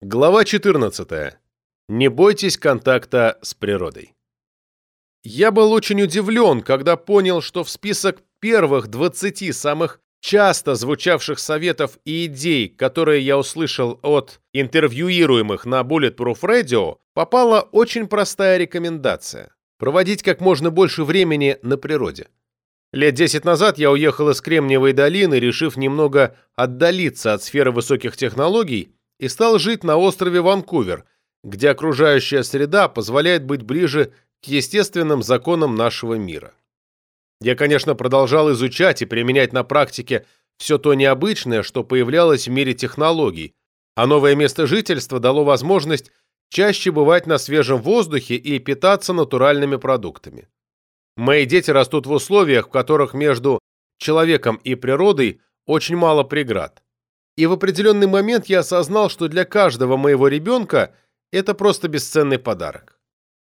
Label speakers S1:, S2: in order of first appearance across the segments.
S1: Глава 14. Не бойтесь контакта с природой. Я был очень удивлен, когда понял, что в список первых 20 самых часто звучавших советов и идей, которые я услышал от интервьюируемых на Bulletproof Radio, попала очень простая рекомендация – проводить как можно больше времени на природе. Лет 10 назад я уехал из Кремниевой долины, решив немного отдалиться от сферы высоких технологий – и стал жить на острове Ванкувер, где окружающая среда позволяет быть ближе к естественным законам нашего мира. Я, конечно, продолжал изучать и применять на практике все то необычное, что появлялось в мире технологий, а новое место жительства дало возможность чаще бывать на свежем воздухе и питаться натуральными продуктами. Мои дети растут в условиях, в которых между человеком и природой очень мало преград. И в определенный момент я осознал, что для каждого моего ребенка это просто бесценный подарок.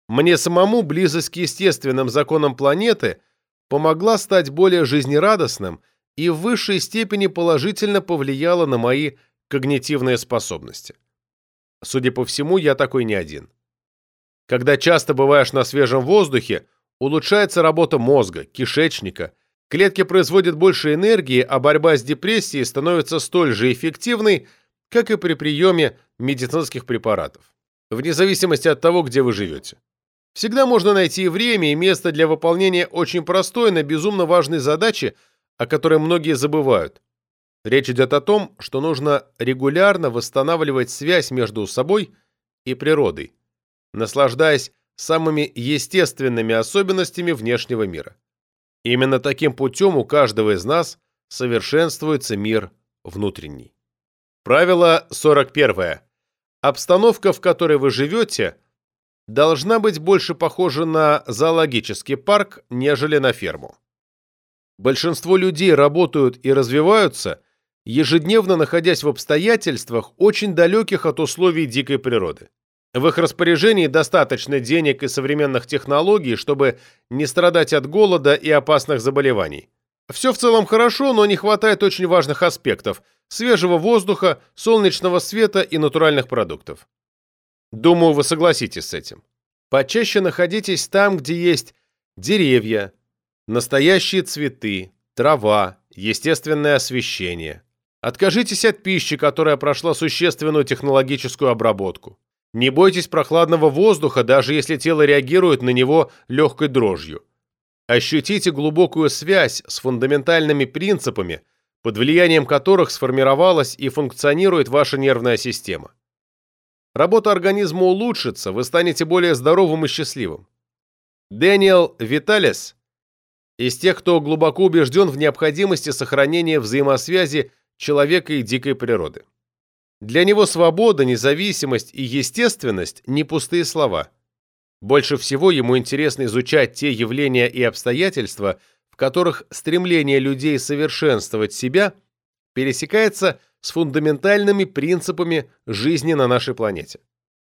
S1: Мне самому близость к естественным законам планеты помогла стать более жизнерадостным и в высшей степени положительно повлияла на мои когнитивные способности. Судя по всему, я такой не один. Когда часто бываешь на свежем воздухе, улучшается работа мозга, кишечника, Клетки производят больше энергии, а борьба с депрессией становится столь же эффективной, как и при приеме медицинских препаратов, вне зависимости от того, где вы живете. Всегда можно найти время и место для выполнения очень простой, но безумно важной задачи, о которой многие забывают. Речь идет о том, что нужно регулярно восстанавливать связь между собой и природой, наслаждаясь самыми естественными особенностями внешнего мира. Именно таким путем у каждого из нас совершенствуется мир внутренний. Правило 41. Обстановка, в которой вы живете, должна быть больше похожа на зоологический парк, нежели на ферму. Большинство людей работают и развиваются, ежедневно находясь в обстоятельствах, очень далеких от условий дикой природы. В их распоряжении достаточно денег и современных технологий, чтобы не страдать от голода и опасных заболеваний. Все в целом хорошо, но не хватает очень важных аспектов – свежего воздуха, солнечного света и натуральных продуктов. Думаю, вы согласитесь с этим. Почаще находитесь там, где есть деревья, настоящие цветы, трава, естественное освещение. Откажитесь от пищи, которая прошла существенную технологическую обработку. Не бойтесь прохладного воздуха, даже если тело реагирует на него легкой дрожью. Ощутите глубокую связь с фундаментальными принципами, под влиянием которых сформировалась и функционирует ваша нервная система. Работа организма улучшится, вы станете более здоровым и счастливым. Дэниел Виталес из тех, кто глубоко убежден в необходимости сохранения взаимосвязи человека и дикой природы. Для него свобода, независимость и естественность – не пустые слова. Больше всего ему интересно изучать те явления и обстоятельства, в которых стремление людей совершенствовать себя пересекается с фундаментальными принципами жизни на нашей планете.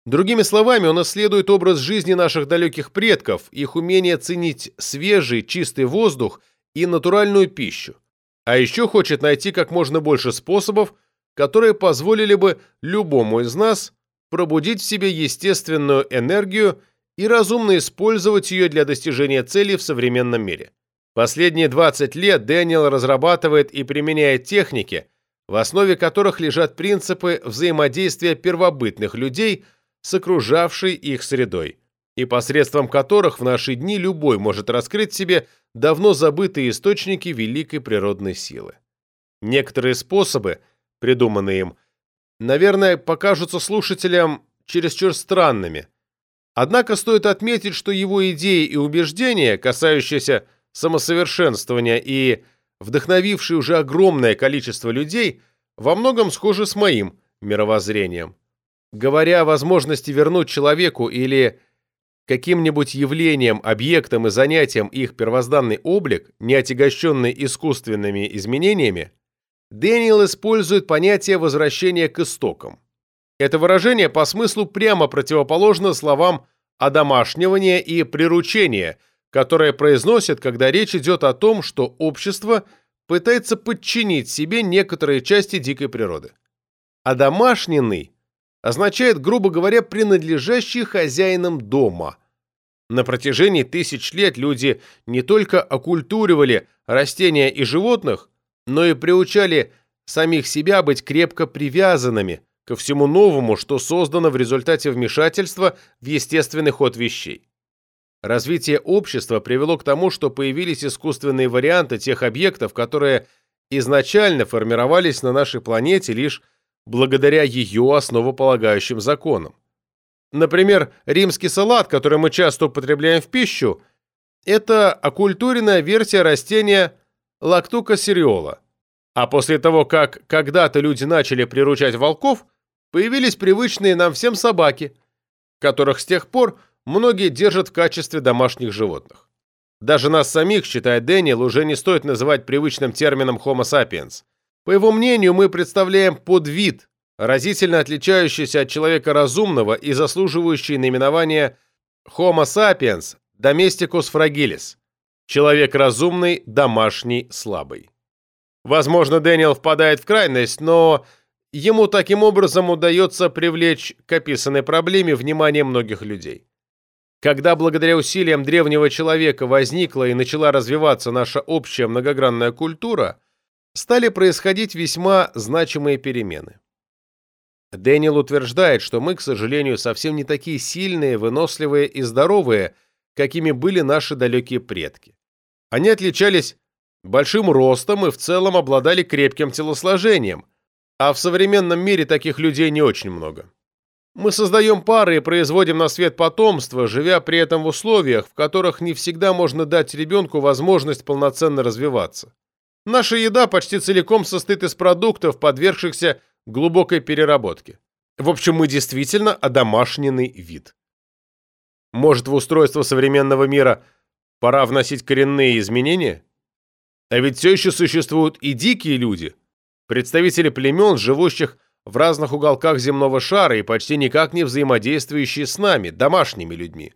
S1: Другими словами, он исследует образ жизни наших далеких предков, их умение ценить свежий, чистый воздух и натуральную пищу. А еще хочет найти как можно больше способов которые позволили бы любому из нас пробудить в себе естественную энергию и разумно использовать ее для достижения целей в современном мире. Последние 20 лет Дэниел разрабатывает и применяет техники, в основе которых лежат принципы взаимодействия первобытных людей с окружавшей их средой, и посредством которых в наши дни любой может раскрыть себе давно забытые источники великой природной силы. Некоторые способы – придуманные им, наверное, покажутся слушателям чересчур странными. Однако стоит отметить, что его идеи и убеждения, касающиеся самосовершенствования и вдохновившие уже огромное количество людей, во многом схожи с моим мировоззрением. Говоря о возможности вернуть человеку или каким-нибудь явлением, объектам и занятиям их первозданный облик, не отягощенный искусственными изменениями, Дэниел использует понятие возвращения к истокам. Это выражение по смыслу прямо противоположно словам «одомашнивание» и «приручение», которые произносят, когда речь идет о том, что общество пытается подчинить себе некоторые части дикой природы. Одомашненный означает, грубо говоря, принадлежащий хозяинам дома. На протяжении тысяч лет люди не только окультуривали растения и животных, но и приучали самих себя быть крепко привязанными ко всему новому, что создано в результате вмешательства в естественный ход вещей. Развитие общества привело к тому, что появились искусственные варианты тех объектов, которые изначально формировались на нашей планете лишь благодаря ее основополагающим законам. Например, римский салат, который мы часто употребляем в пищу, это оккультуренная версия растения лактука сериола. А после того, как когда-то люди начали приручать волков, появились привычные нам всем собаки, которых с тех пор многие держат в качестве домашних животных. Даже нас самих, считает Дэниел, уже не стоит называть привычным термином Homo sapiens. По его мнению, мы представляем подвид, разительно отличающийся от человека разумного и заслуживающий наименования Homo sapiens domesticus fragilis – человек разумный, домашний, слабый. Возможно, Дэниел впадает в крайность, но ему таким образом удается привлечь к описанной проблеме внимание многих людей. Когда благодаря усилиям древнего человека возникла и начала развиваться наша общая многогранная культура, стали происходить весьма значимые перемены. Дэниел утверждает, что мы, к сожалению, совсем не такие сильные, выносливые и здоровые, какими были наши далекие предки. Они отличались большим ростом и в целом обладали крепким телосложением, а в современном мире таких людей не очень много. Мы создаем пары и производим на свет потомство, живя при этом в условиях, в которых не всегда можно дать ребенку возможность полноценно развиваться. Наша еда почти целиком состоит из продуктов, подвергшихся глубокой переработке. В общем, мы действительно одомашненный вид. Может, в устройство современного мира пора вносить коренные изменения? А ведь все еще существуют и дикие люди, представители племен, живущих в разных уголках земного шара и почти никак не взаимодействующие с нами, домашними людьми.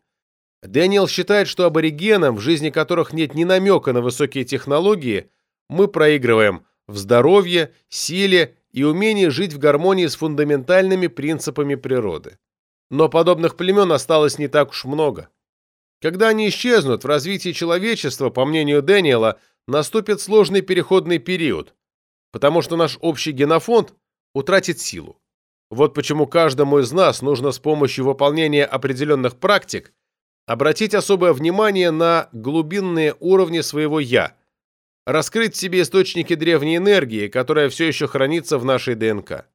S1: Дэниел считает, что аборигенам, в жизни которых нет ни намека на высокие технологии, мы проигрываем в здоровье, силе и умении жить в гармонии с фундаментальными принципами природы. Но подобных племен осталось не так уж много. Когда они исчезнут, в развитии человечества, по мнению Дэниела, наступит сложный переходный период, потому что наш общий генофонд – утратит силу. Вот почему каждому из нас нужно с помощью выполнения определенных практик обратить особое внимание на глубинные уровни своего «я», раскрыть в себе источники древней энергии, которая все еще хранится в нашей ДНК.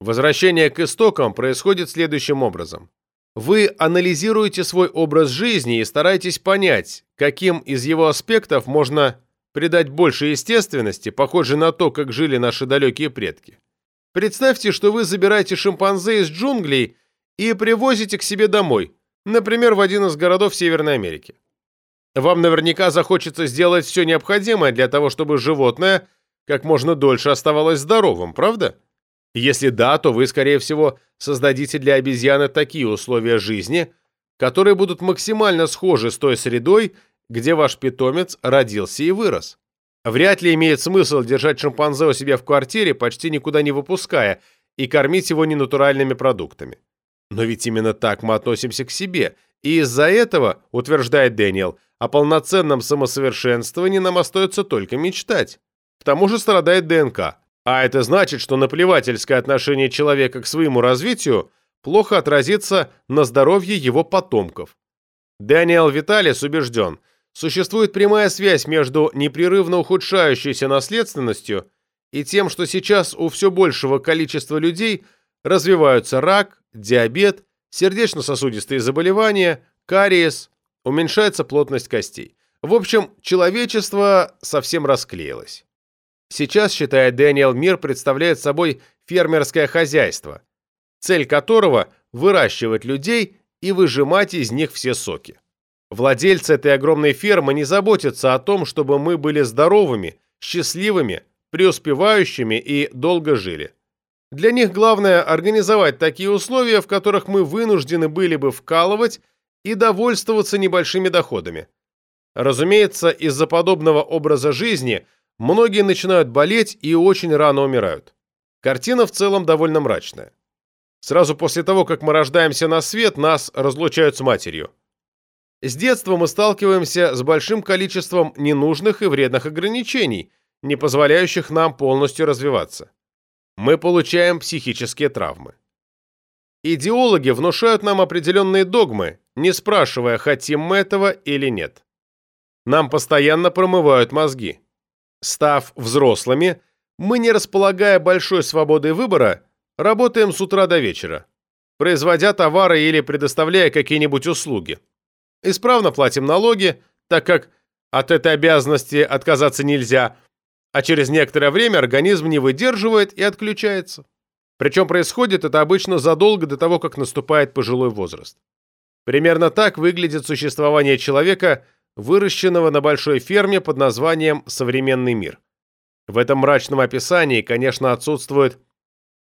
S1: Возвращение к истокам происходит следующим образом. Вы анализируете свой образ жизни и стараетесь понять, каким из его аспектов можно придать больше естественности, похожей на то, как жили наши далекие предки. Представьте, что вы забираете шимпанзе из джунглей и привозите к себе домой, например, в один из городов Северной Америки. Вам наверняка захочется сделать все необходимое для того, чтобы животное как можно дольше оставалось здоровым, правда? Если да, то вы, скорее всего, создадите для обезьяны такие условия жизни, которые будут максимально схожи с той средой, где ваш питомец родился и вырос. Вряд ли имеет смысл держать шимпанзе у себя в квартире, почти никуда не выпуская, и кормить его ненатуральными продуктами. Но ведь именно так мы относимся к себе, и из-за этого, утверждает Дэниел, о полноценном самосовершенствовании нам остается только мечтать. К тому же страдает ДНК, а это значит, что наплевательское отношение человека к своему развитию плохо отразится на здоровье его потомков. Дэниел Виталис убежден – Существует прямая связь между непрерывно ухудшающейся наследственностью и тем, что сейчас у все большего количества людей развиваются рак, диабет, сердечно-сосудистые заболевания, кариес, уменьшается плотность костей. В общем, человечество совсем расклеилось. Сейчас, считает Дэниел, мир представляет собой фермерское хозяйство, цель которого – выращивать людей и выжимать из них все соки. Владельцы этой огромной фермы не заботятся о том, чтобы мы были здоровыми, счастливыми, преуспевающими и долго жили. Для них главное организовать такие условия, в которых мы вынуждены были бы вкалывать и довольствоваться небольшими доходами. Разумеется, из-за подобного образа жизни многие начинают болеть и очень рано умирают. Картина в целом довольно мрачная. Сразу после того, как мы рождаемся на свет, нас разлучают с матерью. С детства мы сталкиваемся с большим количеством ненужных и вредных ограничений, не позволяющих нам полностью развиваться. Мы получаем психические травмы. Идеологи внушают нам определенные догмы, не спрашивая, хотим мы этого или нет. Нам постоянно промывают мозги. Став взрослыми, мы, не располагая большой свободой выбора, работаем с утра до вечера, производя товары или предоставляя какие-нибудь услуги. Исправно платим налоги, так как от этой обязанности отказаться нельзя, а через некоторое время организм не выдерживает и отключается. Причем происходит это обычно задолго до того, как наступает пожилой возраст. Примерно так выглядит существование человека, выращенного на большой ферме под названием «современный мир». В этом мрачном описании, конечно, отсутствует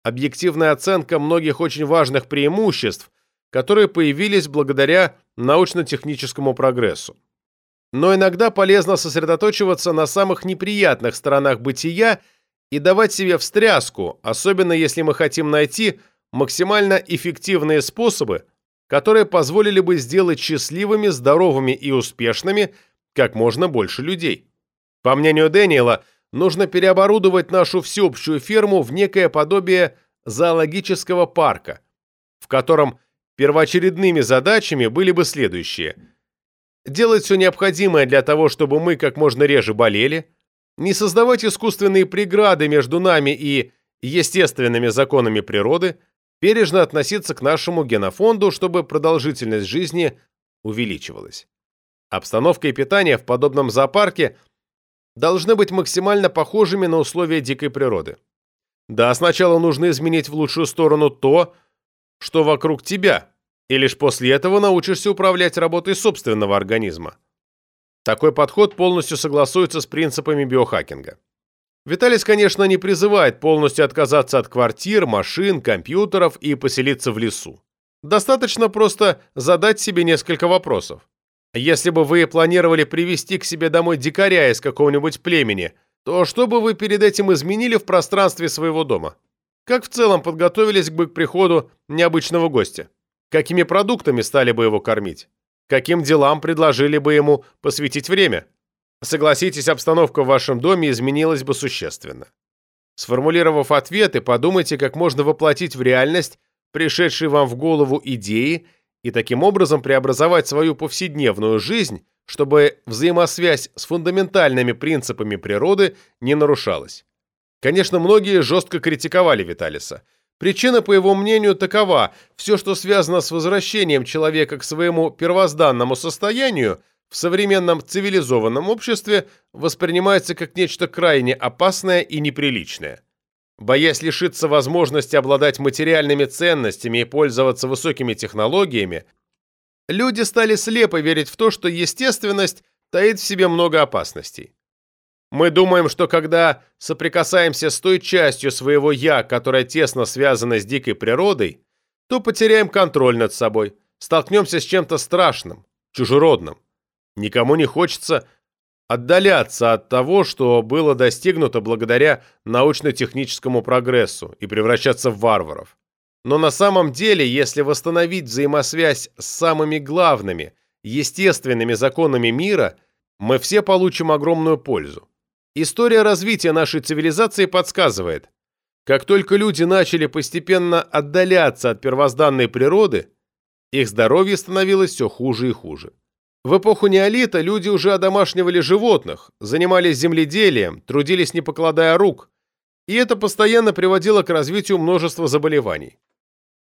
S1: объективная оценка многих очень важных преимуществ, которые появились благодаря научно-техническому прогрессу. Но иногда полезно сосредоточиваться на самых неприятных сторонах бытия и давать себе встряску, особенно если мы хотим найти максимально эффективные способы, которые позволили бы сделать счастливыми, здоровыми и успешными как можно больше людей. По мнению Дэниела, нужно переоборудовать нашу всеобщую ферму в некое подобие зоологического парка, в котором первоочередными задачами были бы следующие. Делать все необходимое для того, чтобы мы как можно реже болели, не создавать искусственные преграды между нами и естественными законами природы, бережно относиться к нашему генофонду, чтобы продолжительность жизни увеличивалась. Обстановка и питание в подобном зоопарке должны быть максимально похожими на условия дикой природы. Да, сначала нужно изменить в лучшую сторону то, что вокруг тебя, и лишь после этого научишься управлять работой собственного организма. Такой подход полностью согласуется с принципами биохакинга. Виталис, конечно, не призывает полностью отказаться от квартир, машин, компьютеров и поселиться в лесу. Достаточно просто задать себе несколько вопросов. Если бы вы планировали привести к себе домой дикаря из какого-нибудь племени, то что бы вы перед этим изменили в пространстве своего дома? Как в целом подготовились бы к приходу необычного гостя? Какими продуктами стали бы его кормить? каким делам предложили бы ему посвятить время. Согласитесь, обстановка в вашем доме изменилась бы существенно. Сформулировав ответы, подумайте, как можно воплотить в реальность пришедшие вам в голову идеи и таким образом преобразовать свою повседневную жизнь, чтобы взаимосвязь с фундаментальными принципами природы не нарушалась. Конечно, многие жестко критиковали Виталиса – Причина, по его мнению, такова. Все, что связано с возвращением человека к своему первозданному состоянию, в современном цивилизованном обществе воспринимается как нечто крайне опасное и неприличное. Боясь лишиться возможности обладать материальными ценностями и пользоваться высокими технологиями, люди стали слепо верить в то, что естественность таит в себе много опасностей. Мы думаем, что когда соприкасаемся с той частью своего «я», которая тесно связана с дикой природой, то потеряем контроль над собой, столкнемся с чем-то страшным, чужеродным. Никому не хочется отдаляться от того, что было достигнуто благодаря научно-техническому прогрессу и превращаться в варваров. Но на самом деле, если восстановить взаимосвязь с самыми главными, естественными законами мира, мы все получим огромную пользу. История развития нашей цивилизации подсказывает, как только люди начали постепенно отдаляться от первозданной природы, их здоровье становилось все хуже и хуже. В эпоху неолита люди уже одомашнивали животных, занимались земледелием, трудились не покладая рук, и это постоянно приводило к развитию множества заболеваний.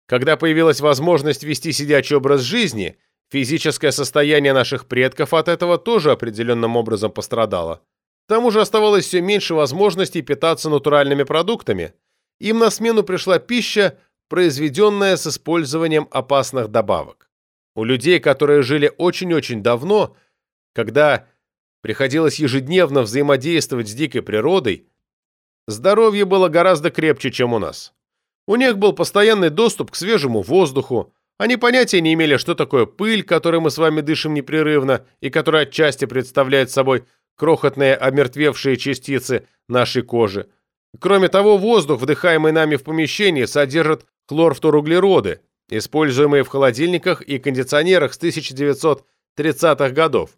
S1: Когда появилась возможность вести сидячий образ жизни, физическое состояние наших предков от этого тоже определенным образом пострадало. К тому же оставалось все меньше возможностей питаться натуральными продуктами. Им на смену пришла пища, произведенная с использованием опасных добавок. У людей, которые жили очень-очень давно, когда приходилось ежедневно взаимодействовать с дикой природой, здоровье было гораздо крепче, чем у нас. У них был постоянный доступ к свежему воздуху, они понятия не имели, что такое пыль, которой мы с вами дышим непрерывно и которая отчасти представляет собой крохотные омертвевшие частицы нашей кожи, Кроме того, воздух, вдыхаемый нами в помещении, содержит хлорфторуглероды, используемые в холодильниках и кондиционерах с 1930-х годов,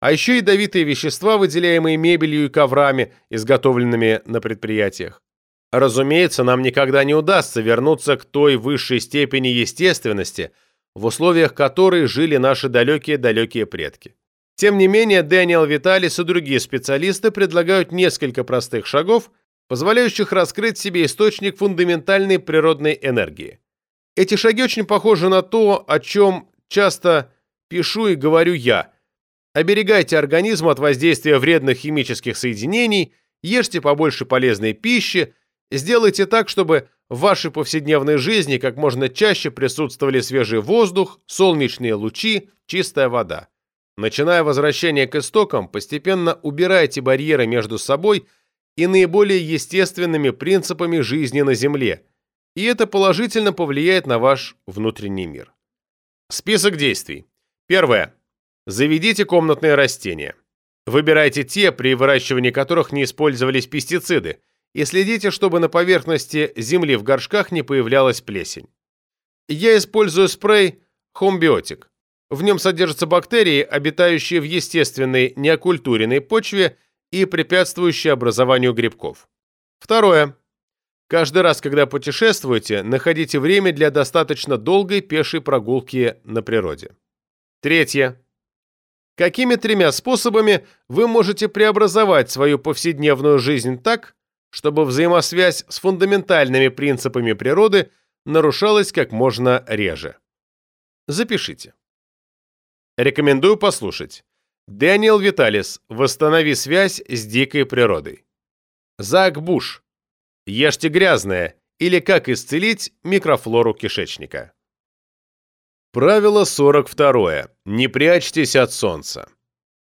S1: а еще ядовитые вещества, выделяемые мебелью и коврами, изготовленными на предприятиях. Разумеется, нам никогда не удастся вернуться к той высшей степени естественности, в условиях которой жили наши далекие-далекие предки. Тем не менее, Дэниел Виталис и другие специалисты предлагают несколько простых шагов, позволяющих раскрыть себе источник фундаментальной природной энергии. Эти шаги очень похожи на то, о чем часто пишу и говорю я. Оберегайте организм от воздействия вредных химических соединений, ешьте побольше полезной пищи, сделайте так, чтобы в вашей повседневной жизни как можно чаще присутствовали свежий воздух, солнечные лучи, чистая вода. Начиная возвращение к истокам, постепенно убирайте барьеры между собой – и наиболее естественными принципами жизни на Земле, и это положительно повлияет на ваш внутренний мир. Список действий. Первое. Заведите комнатные растения. Выбирайте те, при выращивании которых не использовались пестициды, и следите, чтобы на поверхности земли в горшках не появлялась плесень. Я использую спрей Homebiotic. В нем содержатся бактерии, обитающие в естественной неокультуренной почве и препятствующие образованию грибков. Второе. Каждый раз, когда путешествуете, находите время для достаточно долгой пешей прогулки на природе. Третье. Какими тремя способами вы можете преобразовать свою повседневную жизнь так, чтобы взаимосвязь с фундаментальными принципами природы нарушалась как можно реже? Запишите. Рекомендую послушать. Дэниел Виталис. Восстанови связь с дикой природой. Зак Буш. Ешьте грязное. Или как исцелить микрофлору кишечника. Правило 42. Не прячьтесь от солнца.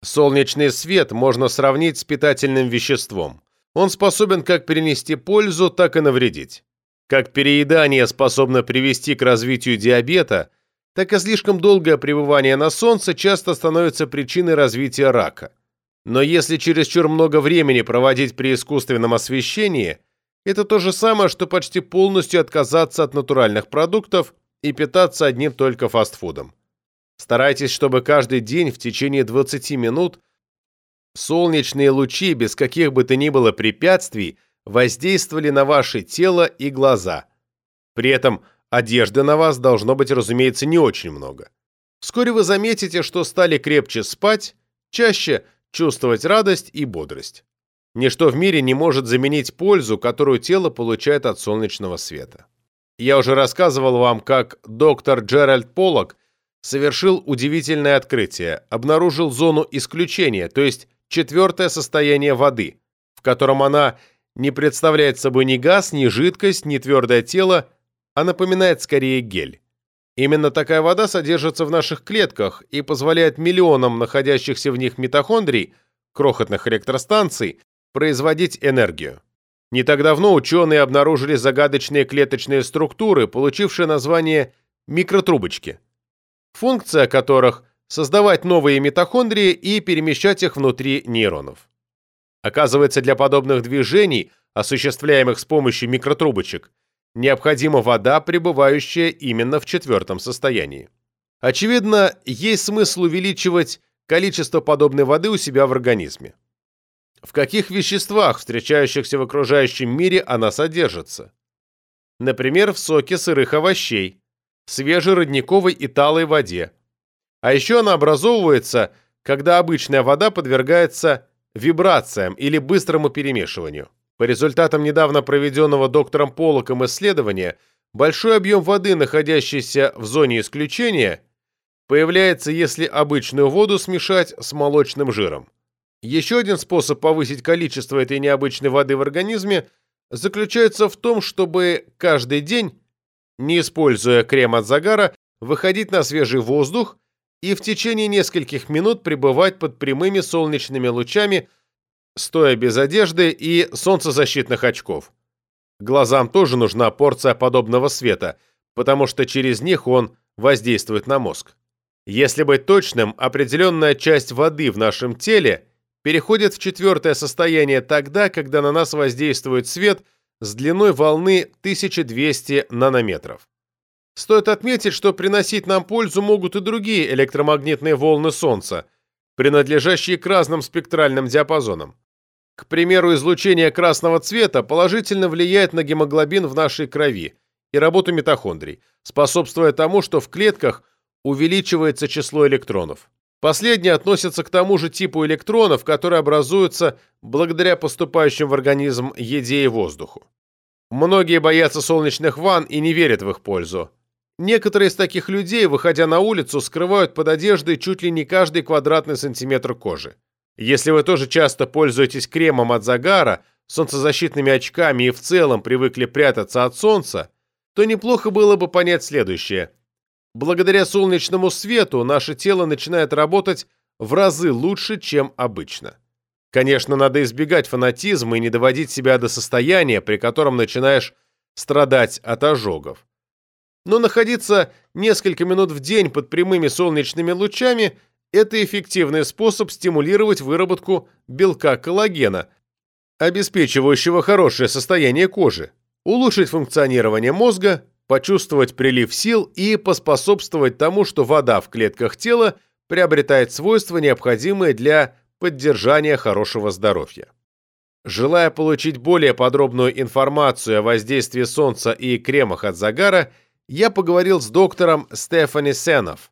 S1: Солнечный свет можно сравнить с питательным веществом. Он способен как перенести пользу, так и навредить. Как переедание способно привести к развитию диабета – так и слишком долгое пребывание на солнце часто становится причиной развития рака. Но если чересчур много времени проводить при искусственном освещении, это то же самое, что почти полностью отказаться от натуральных продуктов и питаться одним только фастфудом. Старайтесь, чтобы каждый день в течение 20 минут солнечные лучи без каких бы то ни было препятствий воздействовали на ваше тело и глаза. При этом – Одежды на вас должно быть, разумеется, не очень много. Вскоре вы заметите, что стали крепче спать, чаще чувствовать радость и бодрость. Ничто в мире не может заменить пользу, которую тело получает от солнечного света. Я уже рассказывал вам, как доктор Джеральд Поллок совершил удивительное открытие, обнаружил зону исключения, то есть четвертое состояние воды, в котором она не представляет собой ни газ, ни жидкость, ни твердое тело, а напоминает скорее гель. Именно такая вода содержится в наших клетках и позволяет миллионам находящихся в них митохондрий, крохотных электростанций, производить энергию. Не так давно ученые обнаружили загадочные клеточные структуры, получившие название микротрубочки, функция которых – создавать новые митохондрии и перемещать их внутри нейронов. Оказывается, для подобных движений, осуществляемых с помощью микротрубочек, необходима вода, пребывающая именно в четвертом состоянии. Очевидно, есть смысл увеличивать количество подобной воды у себя в организме. В каких веществах, встречающихся в окружающем мире, она содержится? Например, в соке сырых овощей, свежей родниковой и талой воде. А еще она образовывается, когда обычная вода подвергается вибрациям или быстрому перемешиванию. По результатам недавно проведенного доктором Полоком исследования, большой объем воды, находящийся в зоне исключения, появляется, если обычную воду смешать с молочным жиром. Еще один способ повысить количество этой необычной воды в организме заключается в том, чтобы каждый день, не используя крем от загара, выходить на свежий воздух и в течение нескольких минут пребывать под прямыми солнечными лучами стоя без одежды и солнцезащитных очков. Глазам тоже нужна порция подобного света, потому что через них он воздействует на мозг. Если быть точным, определенная часть воды в нашем теле переходит в четвертое состояние тогда, когда на нас воздействует свет, с длиной волны 1200 нанометров. Стоит отметить, что приносить нам пользу могут и другие электромагнитные волны Солнца, принадлежащие к разным спектральным диапазонам. К примеру, излучение красного цвета положительно влияет на гемоглобин в нашей крови и работу митохондрий, способствуя тому, что в клетках увеличивается число электронов. Последние относятся к тому же типу электронов, которые образуются благодаря поступающим в организм еде и воздуху. Многие боятся солнечных ванн и не верят в их пользу. Некоторые из таких людей, выходя на улицу, скрывают под одеждой чуть ли не каждый квадратный сантиметр кожи. Если вы тоже часто пользуетесь кремом от загара, солнцезащитными очками и в целом привыкли прятаться от солнца, то неплохо было бы понять следующее. Благодаря солнечному свету наше тело начинает работать в разы лучше, чем обычно. Конечно, надо избегать фанатизма и не доводить себя до состояния, при котором начинаешь страдать от ожогов. Но находиться несколько минут в день под прямыми солнечными лучами это эффективный способ стимулировать выработку белка коллагена, обеспечивающего хорошее состояние кожи, улучшить функционирование мозга, почувствовать прилив сил и поспособствовать тому, что вода в клетках тела приобретает свойства, необходимые для поддержания хорошего здоровья. Желая получить более подробную информацию о воздействии солнца и кремах от загара, я поговорил с доктором Стефани Сенов,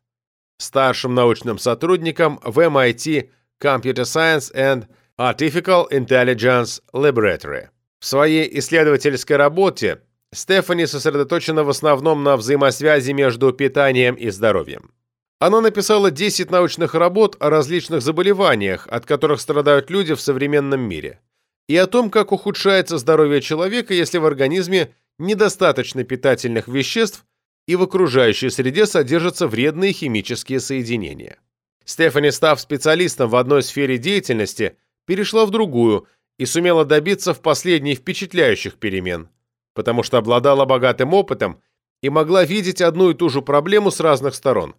S1: старшим научным сотрудником в MIT Computer Science and Artificial Intelligence Laboratory. В своей исследовательской работе Стефани сосредоточена в основном на взаимосвязи между питанием и здоровьем. Она написала 10 научных работ о различных заболеваниях, от которых страдают люди в современном мире, и о том, как ухудшается здоровье человека, если в организме недостаточно питательных веществ и в окружающей среде содержатся вредные химические соединения. Стефани, став специалистом в одной сфере деятельности, перешла в другую и сумела добиться в последней впечатляющих перемен, потому что обладала богатым опытом и могла видеть одну и ту же проблему с разных сторон.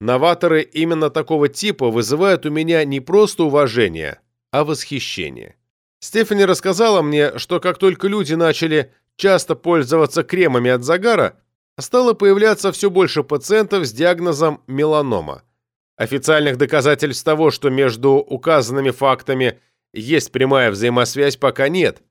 S1: Новаторы именно такого типа вызывают у меня не просто уважение, а восхищение. Стефани рассказала мне, что как только люди начали часто пользоваться кремами от загара, стало появляться все больше пациентов с диагнозом меланома. Официальных доказательств того, что между указанными фактами есть прямая взаимосвязь, пока нет.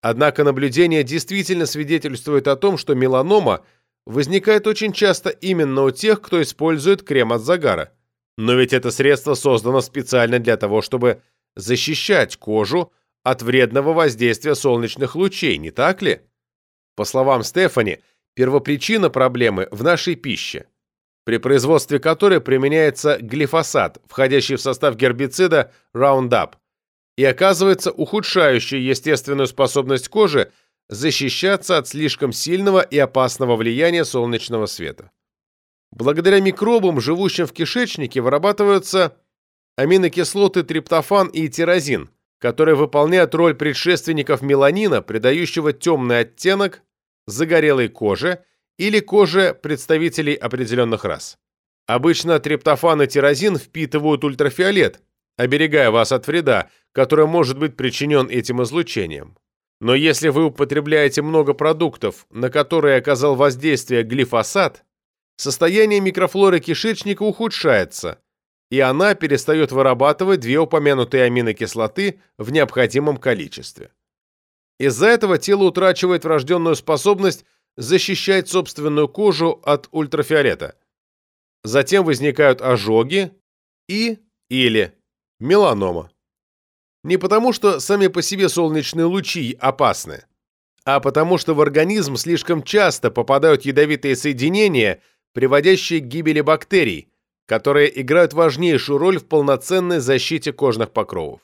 S1: Однако наблюдение действительно свидетельствует о том, что меланома возникает очень часто именно у тех, кто использует крем от загара. Но ведь это средство создано специально для того, чтобы защищать кожу от вредного воздействия солнечных лучей, не так ли? По словам Стефани, Первопричина проблемы в нашей пище, при производстве которой применяется глифосат, входящий в состав гербицида Roundup, и оказывается ухудшающий естественную способность кожи защищаться от слишком сильного и опасного влияния солнечного света. Благодаря микробам, живущим в кишечнике, вырабатываются аминокислоты триптофан и тирозин, которые выполняют роль предшественников меланина, придающего темный оттенок загорелой коже или коже представителей определенных рас. Обычно триптофан и тирозин впитывают ультрафиолет, оберегая вас от вреда, который может быть причинен этим излучением. Но если вы употребляете много продуктов, на которые оказал воздействие глифосат, состояние микрофлоры кишечника ухудшается, и она перестает вырабатывать две упомянутые аминокислоты в необходимом количестве. Из-за этого тело утрачивает врожденную способность защищать собственную кожу от ультрафиолета. Затем возникают ожоги и или меланома. Не потому, что сами по себе солнечные лучи опасны, а потому, что в организм слишком часто попадают ядовитые соединения, приводящие к гибели бактерий, которые играют важнейшую роль в полноценной защите кожных покровов.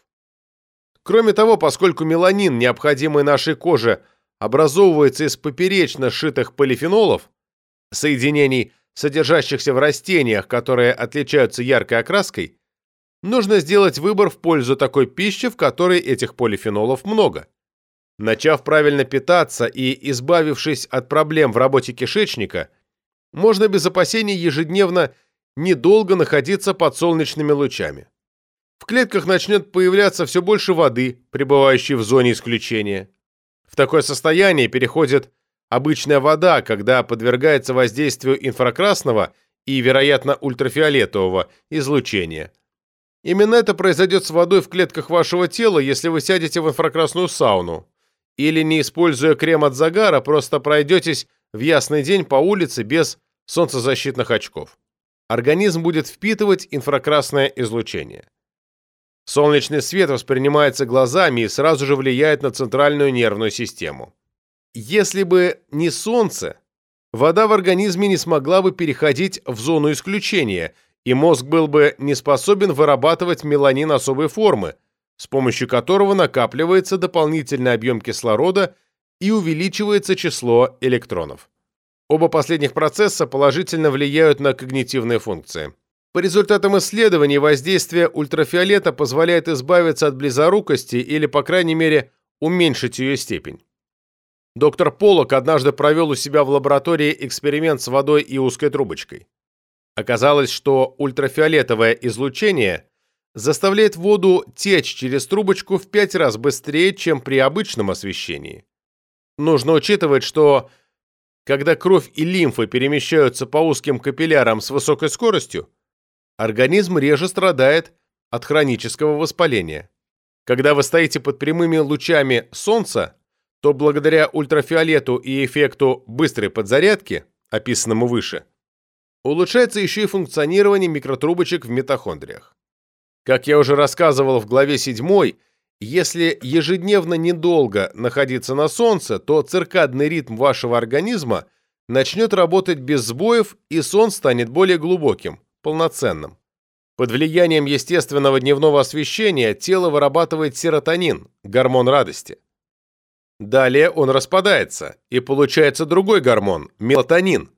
S1: Кроме того, поскольку меланин, необходимый нашей коже, образовывается из поперечно сшитых полифенолов, соединений, содержащихся в растениях, которые отличаются яркой окраской, нужно сделать выбор в пользу такой пищи, в которой этих полифенолов много. Начав правильно питаться и избавившись от проблем в работе кишечника, можно без опасений ежедневно недолго находиться под солнечными лучами в клетках начнет появляться все больше воды, пребывающей в зоне исключения. В такое состояние переходит обычная вода, когда подвергается воздействию инфракрасного и, вероятно, ультрафиолетового излучения. Именно это произойдет с водой в клетках вашего тела, если вы сядете в инфракрасную сауну. Или, не используя крем от загара, просто пройдетесь в ясный день по улице без солнцезащитных очков. Организм будет впитывать инфракрасное излучение. Солнечный свет воспринимается глазами и сразу же влияет на центральную нервную систему. Если бы не солнце, вода в организме не смогла бы переходить в зону исключения, и мозг был бы не способен вырабатывать меланин особой формы, с помощью которого накапливается дополнительный объем кислорода и увеличивается число электронов. Оба последних процесса положительно влияют на когнитивные функции. По результатам исследований, воздействие ультрафиолета позволяет избавиться от близорукости или, по крайней мере, уменьшить ее степень. Доктор Поллок однажды провел у себя в лаборатории эксперимент с водой и узкой трубочкой. Оказалось, что ультрафиолетовое излучение заставляет воду течь через трубочку в пять раз быстрее, чем при обычном освещении. Нужно учитывать, что когда кровь и лимфа перемещаются по узким капиллярам с высокой скоростью, организм реже страдает от хронического воспаления. Когда вы стоите под прямыми лучами солнца, то благодаря ультрафиолету и эффекту быстрой подзарядки, описанному выше, улучшается еще и функционирование микротрубочек в митохондриях. Как я уже рассказывал в главе 7, если ежедневно недолго находиться на солнце, то циркадный ритм вашего организма начнет работать без сбоев, и сон станет более глубоким, полноценным. Под влиянием естественного дневного освещения тело вырабатывает серотонин, гормон радости. Далее он распадается, и получается другой гормон – мелатонин,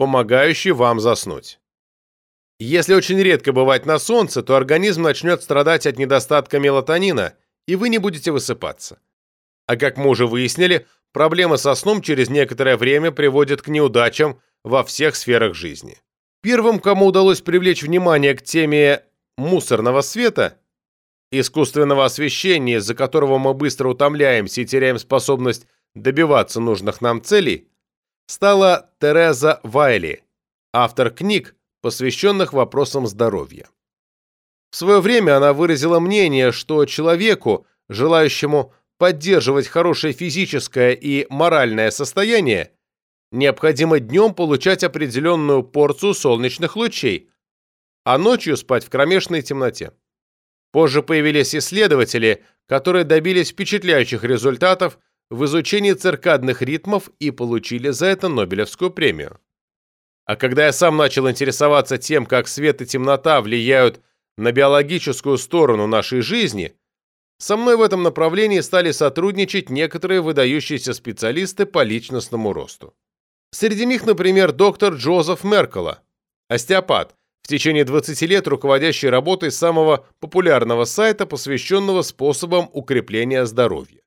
S1: помогающий вам заснуть. Если очень редко бывать на солнце, то организм начнет страдать от недостатка мелатонина, и вы не будете высыпаться. А как мы уже выяснили, проблемы со сном через некоторое время приводят к неудачам во всех сферах жизни. Первым, кому удалось привлечь внимание к теме мусорного света, искусственного освещения, из-за которого мы быстро утомляемся и теряем способность добиваться нужных нам целей, стала Тереза Вайли, автор книг, посвященных вопросам здоровья. В свое время она выразила мнение, что человеку, желающему поддерживать хорошее физическое и моральное состояние, необходимо днем получать определенную порцию солнечных лучей, а ночью спать в кромешной темноте. Позже появились исследователи, которые добились впечатляющих результатов в изучении циркадных ритмов и получили за это Нобелевскую премию. А когда я сам начал интересоваться тем, как свет и темнота влияют на биологическую сторону нашей жизни, со мной в этом направлении стали сотрудничать некоторые выдающиеся специалисты по личностному росту. Среди них, например, доктор Джозеф Меркела, остеопат, в течение 20 лет руководящий работой самого популярного сайта, посвященного способам укрепления здоровья.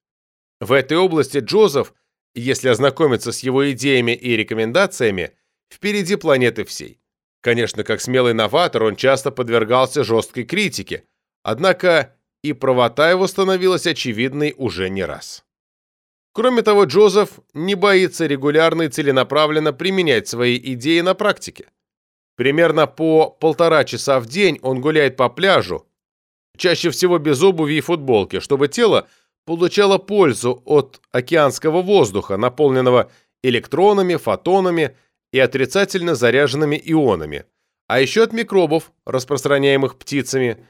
S1: В этой области Джозеф, если ознакомиться с его идеями и рекомендациями, впереди планеты всей. Конечно, как смелый новатор, он часто подвергался жесткой критике, однако и правота его становилась очевидной уже не раз. Кроме того, Джозеф не боится регулярно и целенаправленно применять свои идеи на практике. Примерно по полтора часа в день он гуляет по пляжу, чаще всего без обуви и футболки, чтобы тело получало пользу от океанского воздуха, наполненного электронами, фотонами и отрицательно заряженными ионами, а еще от микробов, распространяемых птицами,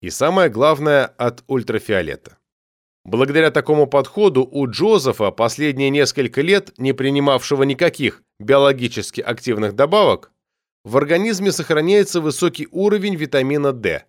S1: и самое главное, от ультрафиолета. Благодаря такому подходу у Джозефа последние несколько лет, не принимавшего никаких биологически активных добавок, в организме сохраняется высокий уровень витамина D.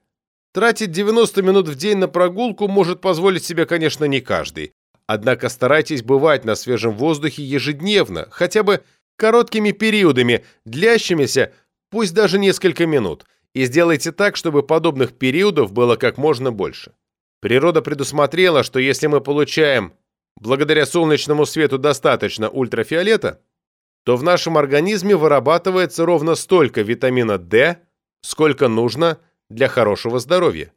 S1: Тратить 90 минут в день на прогулку может позволить себе, конечно, не каждый. Однако старайтесь бывать на свежем воздухе ежедневно, хотя бы короткими периодами, длящимися, пусть даже несколько минут, и сделайте так, чтобы подобных периодов было как можно больше. Природа предусмотрела, что если мы получаем благодаря солнечному свету достаточно ультрафиолета, то в нашем организме вырабатывается ровно столько витамина D, сколько нужно для хорошего здоровья.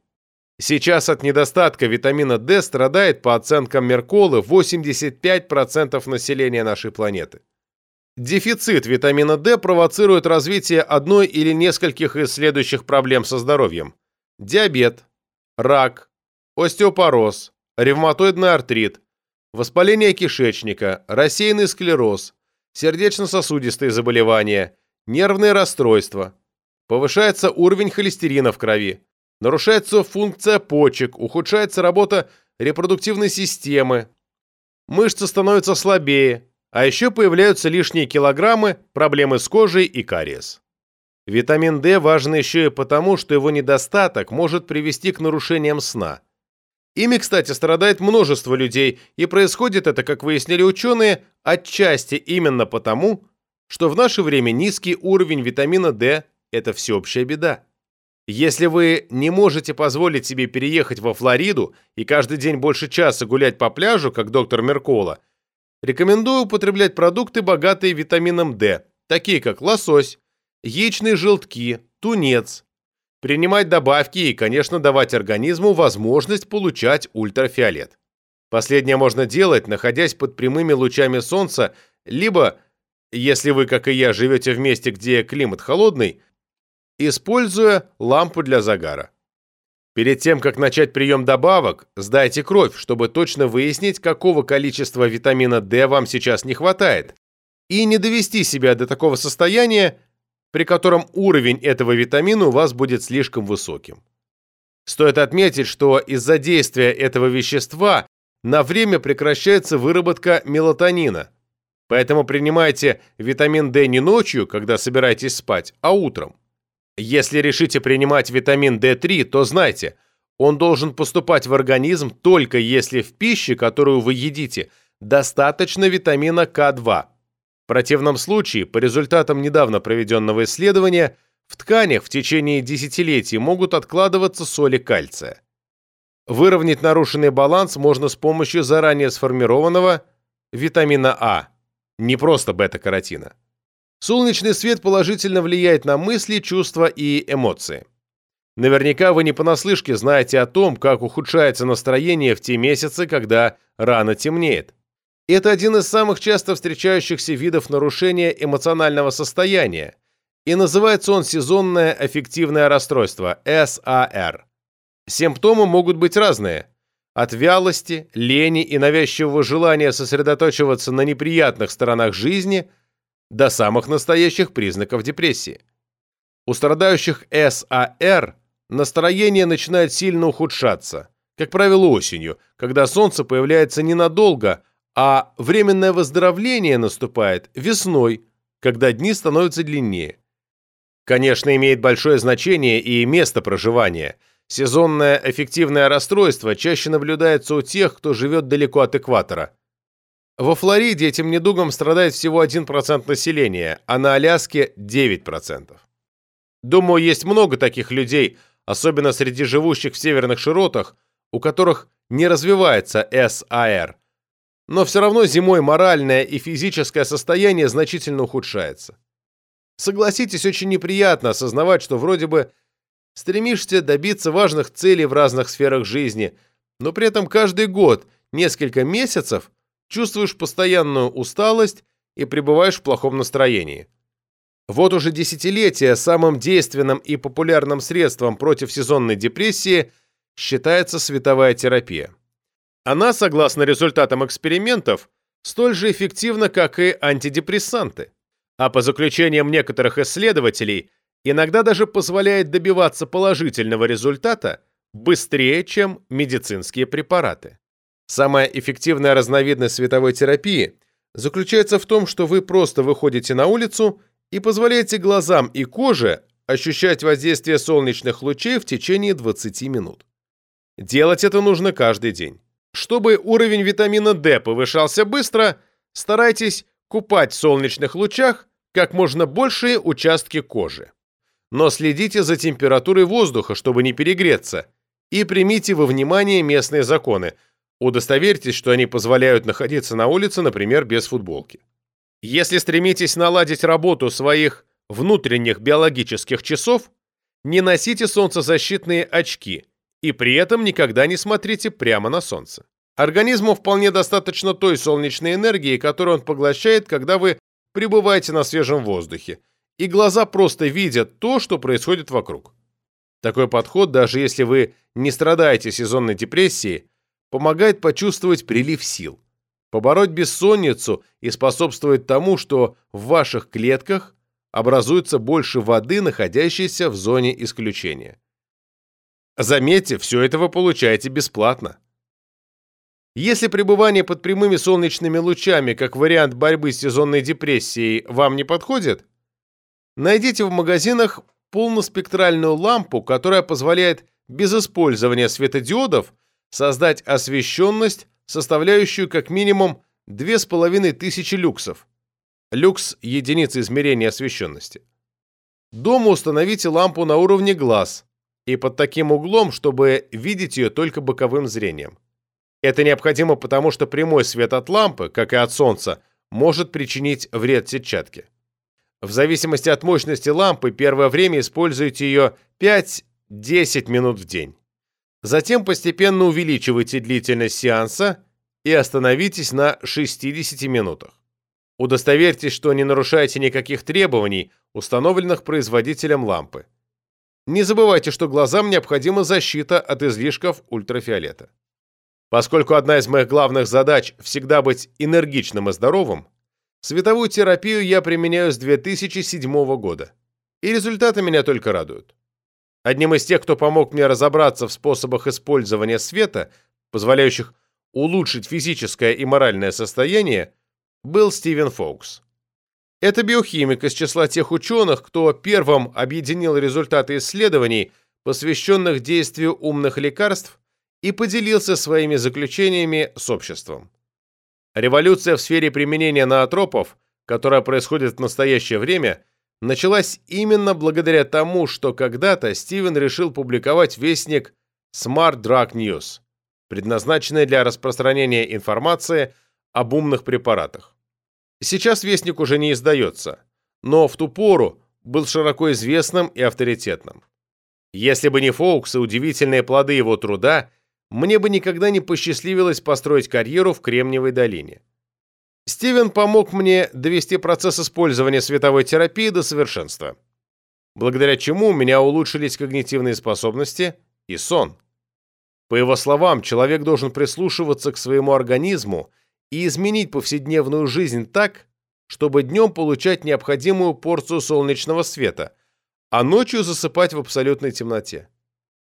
S1: Сейчас от недостатка витамина D страдает, по оценкам Мерколы, 85% населения нашей планеты. Дефицит витамина D провоцирует развитие одной или нескольких из следующих проблем со здоровьем. Диабет, рак, остеопороз, ревматоидный артрит, воспаление кишечника, рассеянный склероз, сердечно-сосудистые заболевания, нервные расстройства. Повышается уровень холестерина в крови, нарушается функция почек, ухудшается работа репродуктивной системы, мышцы становятся слабее, а еще появляются лишние килограммы, проблемы с кожей и кариес. Витамин D важен еще и потому, что его недостаток может привести к нарушениям сна. Ими, кстати, страдает множество людей, и происходит это, как выяснили ученые, отчасти именно потому, что в наше время низкий уровень витамина D – это всеобщая беда. Если вы не можете позволить себе переехать во Флориду и каждый день больше часа гулять по пляжу, как доктор Меркола – Рекомендую употреблять продукты, богатые витамином D, такие как лосось, яичные желтки, тунец. Принимать добавки и, конечно, давать организму возможность получать ультрафиолет. Последнее можно делать, находясь под прямыми лучами солнца, либо, если вы, как и я, живете в месте, где климат холодный, используя лампу для загара. Перед тем, как начать прием добавок, сдайте кровь, чтобы точно выяснить, какого количества витамина D вам сейчас не хватает, и не довести себя до такого состояния, при котором уровень этого витамина у вас будет слишком высоким. Стоит отметить, что из-за действия этого вещества на время прекращается выработка мелатонина, поэтому принимайте витамин D не ночью, когда собираетесь спать, а утром. Если решите принимать витамин D3, то знайте, он должен поступать в организм только если в пище, которую вы едите, достаточно витамина К2. В противном случае, по результатам недавно проведенного исследования, в тканях в течение десятилетий могут откладываться соли кальция. Выровнять нарушенный баланс можно с помощью заранее сформированного витамина А, не просто бета-каротина. Солнечный свет положительно влияет на мысли, чувства и эмоции. Наверняка вы не понаслышке знаете о том, как ухудшается настроение в те месяцы, когда рано темнеет. Это один из самых часто встречающихся видов нарушения эмоционального состояния, и называется он сезонное аффективное расстройство, САР. Симптомы могут быть разные. От вялости, лени и навязчивого желания сосредоточиваться на неприятных сторонах жизни – до самых настоящих признаков депрессии. У страдающих САР настроение начинает сильно ухудшаться, как правило осенью, когда солнце появляется ненадолго, а временное выздоровление наступает весной, когда дни становятся длиннее. Конечно, имеет большое значение и место проживания. Сезонное эффективное расстройство чаще наблюдается у тех, кто живет далеко от экватора. Во Флориде этим недугом страдает всего 1% населения, а на Аляске 9%. Думаю, есть много таких людей, особенно среди живущих в северных широтах, у которых не развивается САР. Но все равно зимой моральное и физическое состояние значительно ухудшается. Согласитесь, очень неприятно осознавать, что вроде бы стремишься добиться важных целей в разных сферах жизни, но при этом каждый год, несколько месяцев – чувствуешь постоянную усталость и пребываешь в плохом настроении. Вот уже десятилетия самым действенным и популярным средством против сезонной депрессии считается световая терапия. Она, согласно результатам экспериментов, столь же эффективна, как и антидепрессанты. А по заключениям некоторых исследователей, иногда даже позволяет добиваться положительного результата быстрее, чем медицинские препараты. Самая эффективная разновидность световой терапии заключается в том, что вы просто выходите на улицу и позволяете глазам и коже ощущать воздействие солнечных лучей в течение 20 минут. Делать это нужно каждый день. Чтобы уровень витамина D повышался быстро, старайтесь купать в солнечных лучах как можно большие участки кожи. Но следите за температурой воздуха, чтобы не перегреться, и примите во внимание местные законы – Удостоверьтесь, что они позволяют находиться на улице, например, без футболки. Если стремитесь наладить работу своих внутренних биологических часов, не носите солнцезащитные очки И при этом никогда не смотрите прямо на солнце. Организму вполне достаточно той солнечной энергии, которую он поглощает, когда вы пребываете на свежем воздухе, и глаза просто видят то, что происходит вокруг. Такой подход, даже если вы не страдаете сезонной депрессией, помогает почувствовать прилив сил, побороть бессонницу и способствует тому, что в ваших клетках образуется больше воды, находящейся в зоне исключения. Заметьте, все это вы получаете бесплатно. Если пребывание под прямыми солнечными лучами как вариант борьбы с сезонной депрессией вам не подходит, найдите в магазинах полноспектральную лампу, которая позволяет без использования светодиодов создать освещенность, составляющую как минимум 2500 люксов. Люкс – единица измерения освещенности. Дома установите лампу на уровне глаз и под таким углом, чтобы видеть ее только боковым зрением. Это необходимо потому, что прямой свет от лампы, как и от солнца, может причинить вред сетчатке. В зависимости от мощности лампы, первое время используйте ее 5-10 минут в день. Затем постепенно увеличивайте длительность сеанса и остановитесь на 60 минутах. Удостоверьтесь, что не нарушаете никаких требований, установленных производителем лампы. Не забывайте, что глазам необходима защита от излишков ультрафиолета. Поскольку одна из моих главных задач всегда быть энергичным и здоровым, Световую терапию я применяю с 2007 года, и результаты меня только радуют. Одним из тех, кто помог мне разобраться в способах использования света, позволяющих улучшить физическое и моральное состояние, был Стивен Фоукс. Это биохимик из числа тех ученых, кто первым объединил результаты исследований, посвященных действию умных лекарств, и поделился своими заключениями с обществом. Революция в сфере применения ноотропов, которая происходит в настоящее время, началась именно благодаря тому, что когда-то Стивен решил публиковать вестник Smart Drug News, предназначенный для распространения информации об умных препаратах. Сейчас вестник уже не издается, но в ту пору был широко известным и авторитетным. Если бы не Фоукс и удивительные плоды его труда – мне бы никогда не посчастливилось построить карьеру в Кремниевой долине. Стивен помог мне довести процесс использования световой терапии до совершенства, благодаря чему у меня улучшились когнитивные способности и сон. По его словам, человек должен прислушиваться к своему организму и изменить повседневную жизнь так, чтобы днем получать необходимую порцию солнечного света, а ночью засыпать в абсолютной темноте.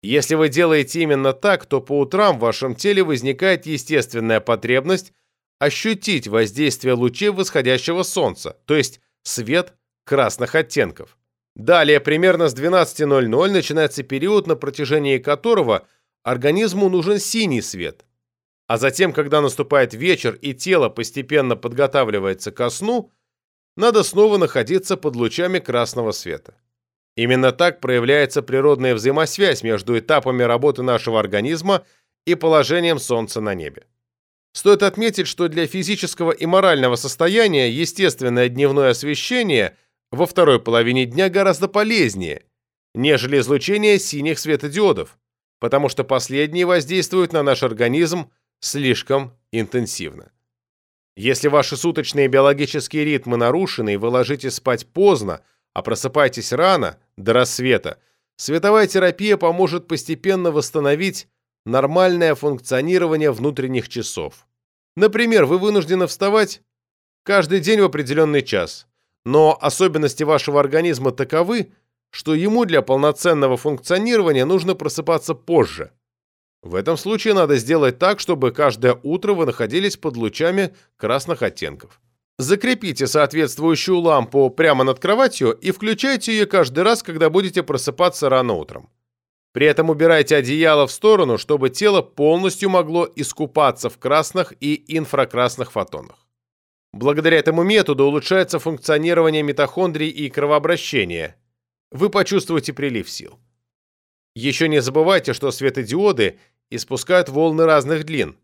S1: Если вы делаете именно так, то по утрам в вашем теле возникает естественная потребность ощутить воздействие лучей восходящего солнца, то есть свет красных оттенков. Далее, примерно с 12.00 начинается период, на протяжении которого организму нужен синий свет. А затем, когда наступает вечер и тело постепенно подготавливается ко сну, надо снова находиться под лучами красного света. Именно так проявляется природная взаимосвязь между этапами работы нашего организма и положением Солнца на небе. Стоит отметить, что для физического и морального состояния естественное дневное освещение во второй половине дня гораздо полезнее, нежели излучение синих светодиодов, потому что последние воздействуют на наш организм слишком интенсивно. Если ваши суточные биологические ритмы нарушены и вы ложитесь спать поздно, а просыпайтесь рано, до рассвета, световая терапия поможет постепенно восстановить нормальное функционирование внутренних часов. Например, вы вынуждены вставать каждый день в определенный час, но особенности вашего организма таковы, что ему для полноценного функционирования нужно просыпаться позже. В этом случае надо сделать так, чтобы каждое утро вы находились под лучами красных оттенков. Закрепите соответствующую лампу прямо над кроватью и включайте ее каждый раз, когда будете просыпаться рано утром. При этом убирайте одеяло в сторону, чтобы тело полностью могло искупаться в красных и инфракрасных фотонах. Благодаря этому методу улучшается функционирование митохондрий и кровообращение. Вы почувствуете прилив сил. Еще не забывайте, что светодиоды испускают волны разных длин,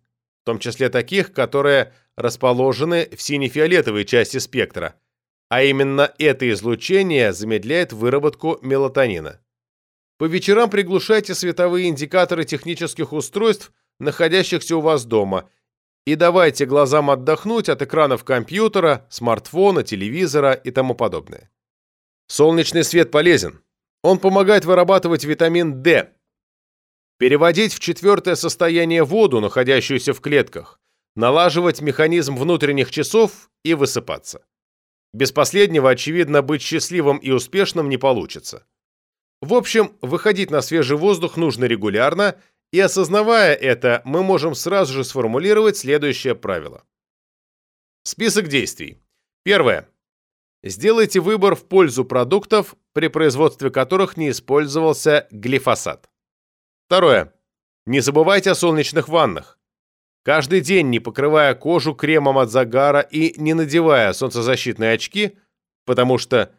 S1: в том числе таких, которые расположены в сине-фиолетовой части спектра, а именно это излучение замедляет выработку мелатонина. По вечерам приглушайте световые индикаторы технических устройств, находящихся у вас дома, и давайте глазам отдохнуть от экранов компьютера, смартфона, телевизора и тому подобное. Солнечный свет полезен. Он помогает вырабатывать витамин D, переводить в четвертое состояние воду, находящуюся в клетках, налаживать механизм внутренних часов и высыпаться. Без последнего, очевидно, быть счастливым и успешным не получится. В общем, выходить на свежий воздух нужно регулярно, и осознавая это, мы можем сразу же сформулировать следующее правило. Список действий. Первое. Сделайте выбор в пользу продуктов, при производстве которых не использовался глифосат. Второе. Не забывайте о солнечных ваннах. Каждый день, не покрывая кожу кремом от загара и не надевая солнцезащитные очки, потому что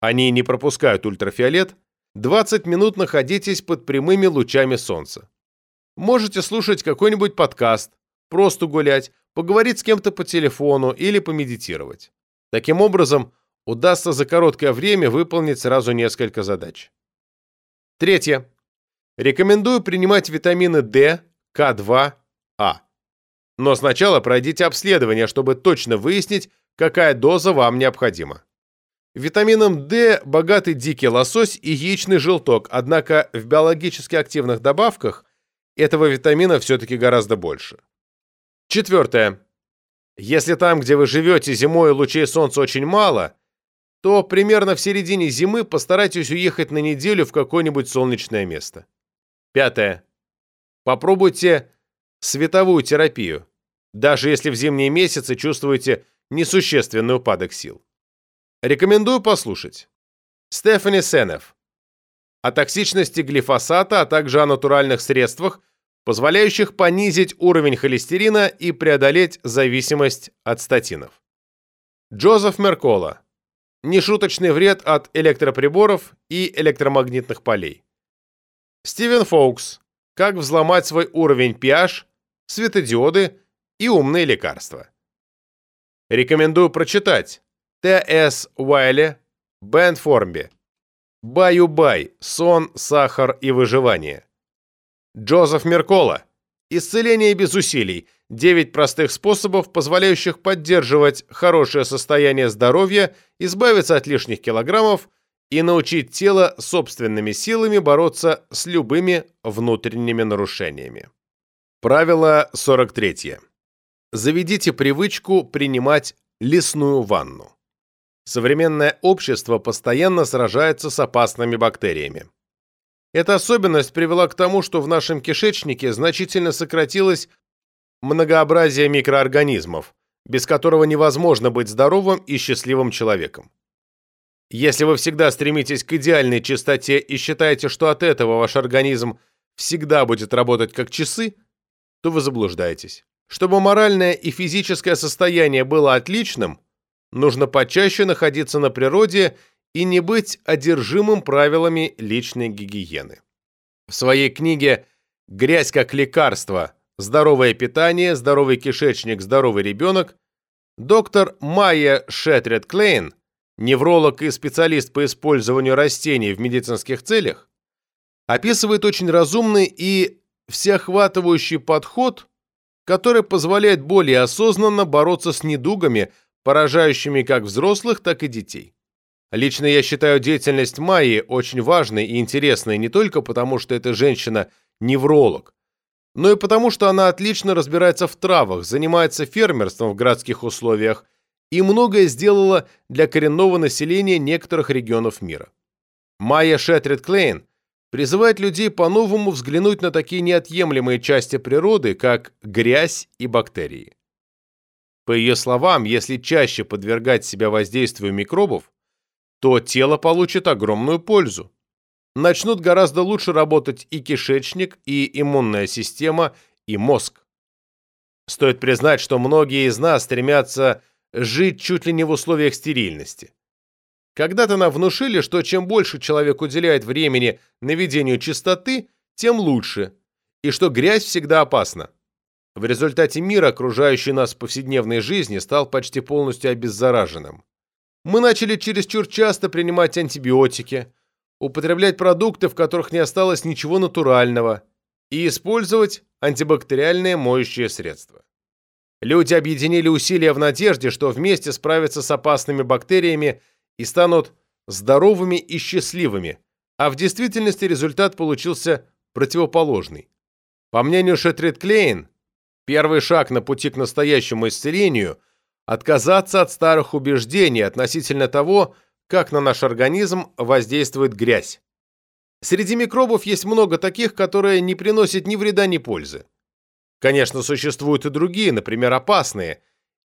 S1: они не пропускают ультрафиолет, 20 минут находитесь под прямыми лучами солнца. Можете слушать какой-нибудь подкаст, просто гулять, поговорить с кем-то по телефону или помедитировать. Таким образом, удастся за короткое время выполнить сразу несколько задач. Третье. Рекомендую принимать витамины D, К2, А. Но сначала пройдите обследование, чтобы точно выяснить, какая доза вам необходима. Витамином D богаты дикий лосось и яичный желток, однако в биологически активных добавках этого витамина все-таки гораздо больше. Четвертое. Если там, где вы живете, зимой лучей солнца очень мало, то примерно в середине зимы постарайтесь уехать на неделю в какое-нибудь солнечное место. Пятое. Попробуйте световую терапию, даже если в зимние месяцы чувствуете несущественный упадок сил. Рекомендую послушать. Стефани Сенев. О токсичности глифосата, а также о натуральных средствах, позволяющих понизить уровень холестерина и преодолеть зависимость от статинов. Джозеф Меркола. Нешуточный вред от электроприборов и электромагнитных полей. Стивен Фоукс. Как взломать свой уровень pH, светодиоды и умные лекарства. Рекомендую прочитать Т.С. Уайли, Бен Формби. Баю-бай. Сон, сахар и выживание. Джозеф Меркола. Исцеление без усилий. 9 простых способов, позволяющих поддерживать хорошее состояние здоровья, избавиться от лишних килограммов и научить тело собственными силами бороться с любыми внутренними нарушениями. Правило 43. Заведите привычку принимать лесную ванну. Современное общество постоянно сражается с опасными бактериями. Эта особенность привела к тому, что в нашем кишечнике значительно сократилось многообразие микроорганизмов, без которого невозможно быть здоровым и счастливым человеком. Если вы всегда стремитесь к идеальной чистоте и считаете, что от этого ваш организм всегда будет работать как часы, то вы заблуждаетесь. Чтобы моральное и физическое состояние было отличным, нужно почаще находиться на природе и не быть одержимым правилами личной гигиены. В своей книге «Грязь как лекарство. Здоровое питание, здоровый кишечник, здоровый ребенок» доктор Майя Шетрет Клейн, невролог и специалист по использованию растений в медицинских целях, описывает очень разумный и всеохватывающий подход, который позволяет более осознанно бороться с недугами, поражающими как взрослых, так и детей. Лично я считаю деятельность Майи очень важной и интересной не только потому, что эта женщина невролог, но и потому, что она отлично разбирается в травах, занимается фермерством в городских условиях и многое сделала для коренного населения некоторых регионов мира. Майя Шетрид Клейн призывает людей по-новому взглянуть на такие неотъемлемые части природы, как грязь и бактерии. По ее словам, если чаще подвергать себя воздействию микробов, то тело получит огромную пользу. Начнут гораздо лучше работать и кишечник, и иммунная система, и мозг. Стоит признать, что многие из нас стремятся жить чуть ли не в условиях стерильности. Когда-то нам внушили, что чем больше человек уделяет времени наведению чистоты, тем лучше, и что грязь всегда опасна. В результате мир, окружающий нас в повседневной жизни, стал почти полностью обеззараженным. Мы начали чересчур часто принимать антибиотики, употреблять продукты, в которых не осталось ничего натурального, и использовать антибактериальные моющие средства. Люди объединили усилия в надежде, что вместе справятся с опасными бактериями и станут здоровыми и счастливыми, а в действительности результат получился противоположный. По мнению Шетрит Клейн, первый шаг на пути к настоящему исцелению – отказаться от старых убеждений относительно того, как на наш организм воздействует грязь. Среди микробов есть много таких, которые не приносят ни вреда, ни пользы. Конечно, существуют и другие, например, опасные,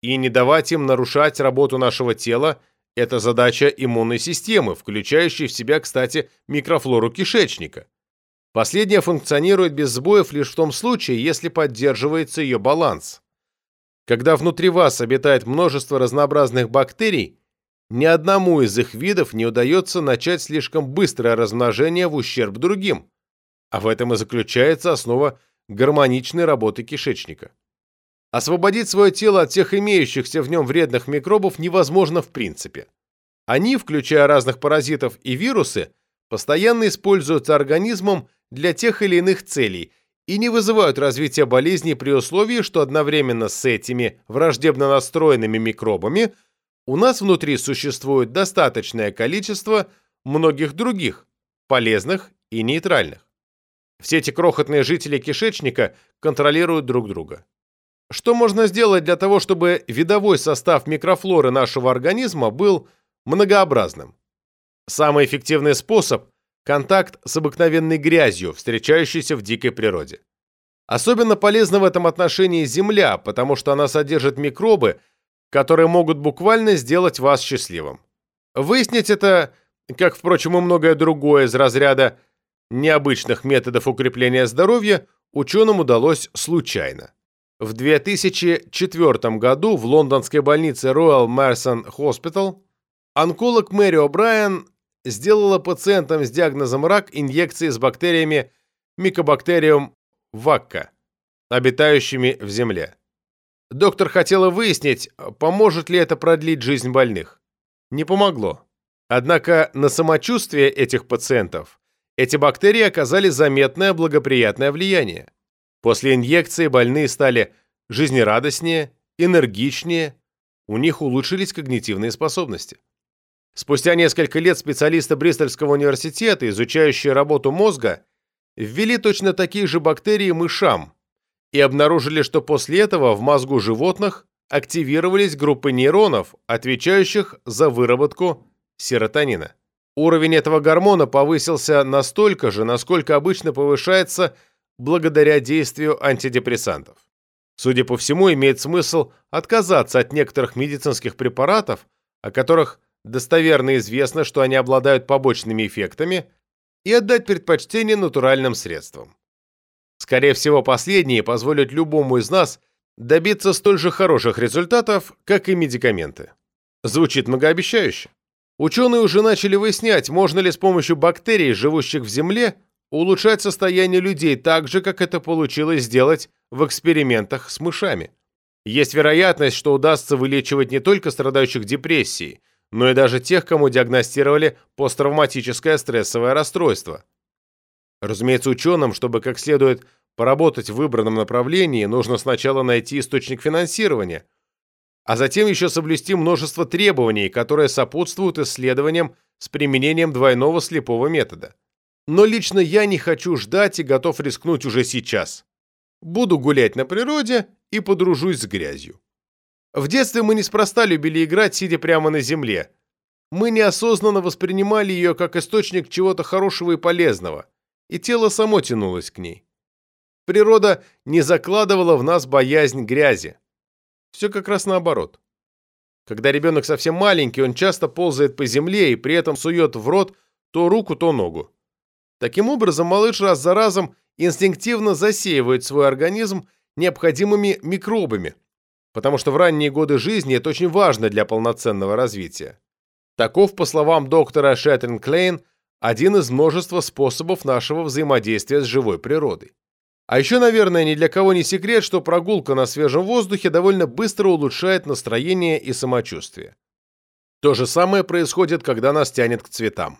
S1: и не давать им нарушать работу нашего тела – это задача иммунной системы, включающей в себя, кстати, микрофлору кишечника. Последняя функционирует без сбоев лишь в том случае, если поддерживается ее баланс. Когда внутри вас обитает множество разнообразных бактерий, ни одному из их видов не удается начать слишком быстрое размножение в ущерб другим. А в этом и заключается основа гармоничной работы кишечника. Освободить свое тело от всех имеющихся в нем вредных микробов невозможно в принципе. Они, включая разных паразитов и вирусы, постоянно используются организмом для тех или иных целей и не вызывают развития болезней при условии, что одновременно с этими враждебно настроенными микробами у нас внутри существует достаточное количество многих других, полезных и нейтральных. Все эти крохотные жители кишечника контролируют друг друга. Что можно сделать для того, чтобы видовой состав микрофлоры нашего организма был многообразным? Самый эффективный способ – контакт с обыкновенной грязью, встречающейся в дикой природе. Особенно полезна в этом отношении земля, потому что она содержит микробы, которые могут буквально сделать вас счастливым. Выяснить это, как, впрочем, и многое другое из разряда необычных методов укрепления здоровья, ученым удалось случайно. В 2004 году в лондонской больнице Royal Marsden Hospital онколог Мэри О'Брайен сделала пациентам с диагнозом рак инъекции с бактериями Mycobacterium вакка, обитающими в земле. Доктор хотела выяснить, поможет ли это продлить жизнь больных. Не помогло. Однако на самочувствие этих пациентов эти бактерии оказали заметное благоприятное влияние. После инъекции больные стали жизнерадостнее, энергичнее, у них улучшились когнитивные способности. Спустя несколько лет специалисты Бристольского университета, изучающие работу мозга, ввели точно такие же бактерии мышам и обнаружили, что после этого в мозгу животных активировались группы нейронов, отвечающих за выработку серотонина. Уровень этого гормона повысился настолько же, насколько обычно повышается благодаря действию антидепрессантов. Судя по всему, имеет смысл отказаться от некоторых медицинских препаратов, о которых достоверно известно, что они обладают побочными эффектами, и отдать предпочтение натуральным средствам. Скорее всего, последние позволят любому из нас добиться столь же хороших результатов, как и медикаменты. Звучит многообещающе. Ученые уже начали выяснять, можно ли с помощью бактерий, живущих в Земле, улучшать состояние людей так же, как это получилось сделать в экспериментах с мышами. Есть вероятность, что удастся вылечивать не только страдающих депрессией, но и даже тех, кому диагностировали посттравматическое стрессовое расстройство. Разумеется, ученым, чтобы как следует поработать в выбранном направлении, нужно сначала найти источник финансирования, а затем еще соблюсти множество требований, которые сопутствуют исследованиям с применением двойного слепого метода. Но лично я не хочу ждать и готов рискнуть уже сейчас. Буду гулять на природе и подружусь с грязью. В детстве мы неспроста любили играть, сидя прямо на земле. Мы неосознанно воспринимали ее как источник чего-то хорошего и полезного, и тело само тянулось к ней. Природа не закладывала в нас боязнь грязи. Все как раз наоборот. Когда ребенок совсем маленький, он часто ползает по земле и при этом сует в рот то руку, то ногу. Таким образом, малыш раз за разом инстинктивно засеивает свой организм необходимыми микробами, потому что в ранние годы жизни это очень важно для полноценного развития. Таков, по словам доктора Шетрин Клейн, один из множества способов нашего взаимодействия с живой природой. А еще, наверное, ни для кого не секрет, что прогулка на свежем воздухе довольно быстро улучшает настроение и самочувствие. То же самое происходит, когда нас тянет к цветам.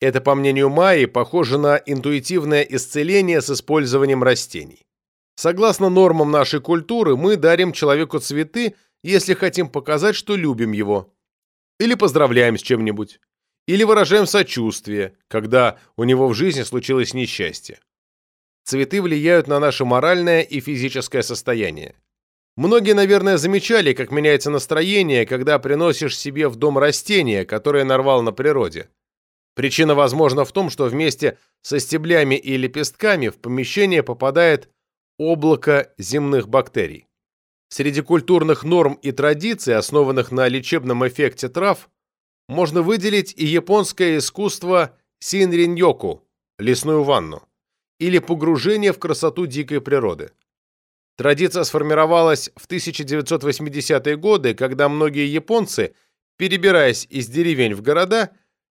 S1: Это, по мнению Майи, похоже на интуитивное исцеление с использованием растений. Согласно нормам нашей культуры, мы дарим человеку цветы, если хотим показать, что любим его. Или поздравляем с чем-нибудь. Или выражаем сочувствие, когда у него в жизни случилось несчастье. Цветы влияют на наше моральное и физическое состояние. Многие, наверное, замечали, как меняется настроение, когда приносишь себе в дом растение, которое нарвал на природе. Причина, возможно, в том, что вместе со стеблями и лепестками в помещение попадает облако земных бактерий. Среди культурных норм и традиций, основанных на лечебном эффекте трав, можно выделить и японское искусство синриньоку – лесную ванну, или погружение в красоту дикой природы. Традиция сформировалась в 1980-е годы, когда многие японцы, перебираясь из деревень в города,